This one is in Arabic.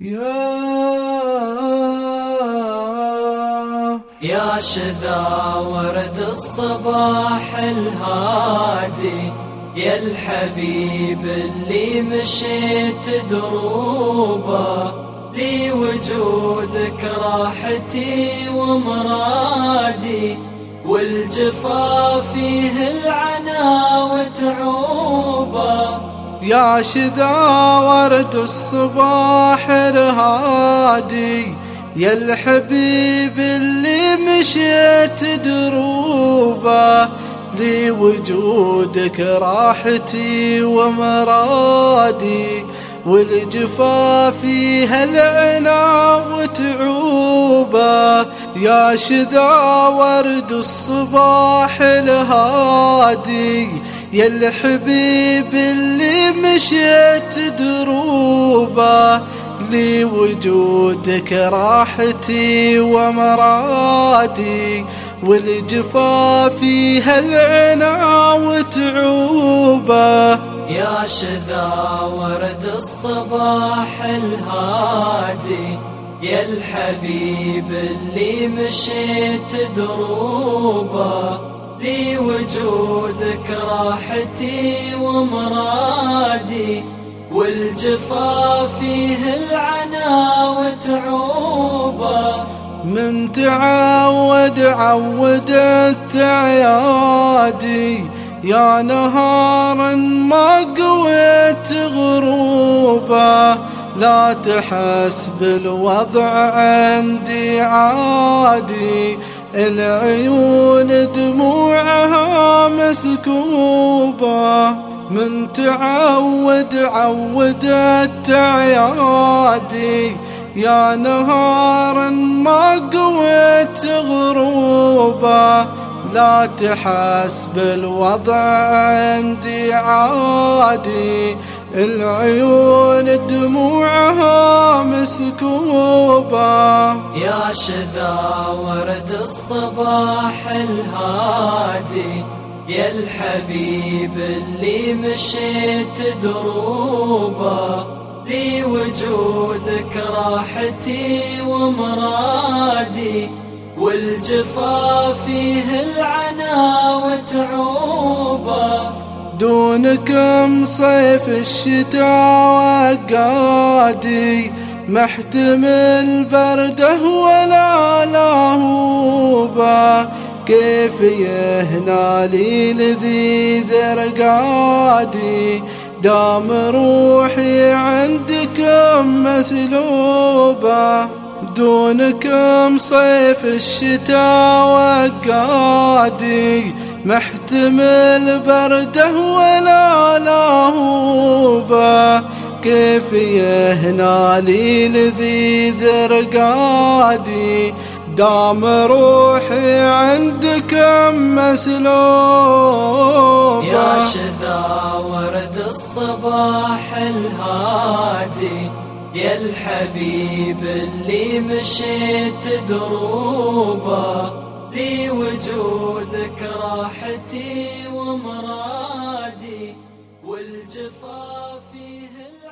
يا يا شذا ورد الصباح الهادي يا الحبيب اللي مشيت دروبه لي وجودك راحتي ومرادي والجفا فيه العنا وتعوبه يا شذا ورد الصباح الهادي يا الحبيب اللي مشيت دروبه لي وجودك راحتي ومرادي والجفا فيها العنا وتعوبه. يا شذا ورد الصباح الهادي يا الحبيب اللي مشيت دروبه لي وجودك راحتي ومرادي والجفا فيها العنا وتعوبه. يا شذا ورد الصباح الهادي يا الحبيب اللي مشيت دروبه. لي وجودك راحتي ومرادي والجفا فيه العنا وتعوبه من تعود عودت عيادي يا نهارا ما قويت غروبه لا تحس بالوضع عندي عادي العيون دموعها مسكوبة. من تعود عودت عيادي يا نهارا ما قويت غروبة. لا تحس بالوضع عندي عادي. العيون دموعها مسكوبة. يا شذا ورد الصباح الهادي يا الحبيب اللي مشيت دروبة. لي وجودك راحتي ومرادي والجفا فيه العنا وتعوبه دونكم صيف الشتاء وقادي محتمل برده ولا لاهوبه كيف يهنا لي لذيذ رقادي دام روحي عندكم مسلوبة. دونكم صيف الشتاء وقادي محتمل برده ولا لاهوبه كيف يهنا لي لذيذ رقادي دام روحي عندكم مسلوبة. يا شذا ورد الصباح الهادي. يا الحبيب اللي مشيت دروبة. يصفى فيه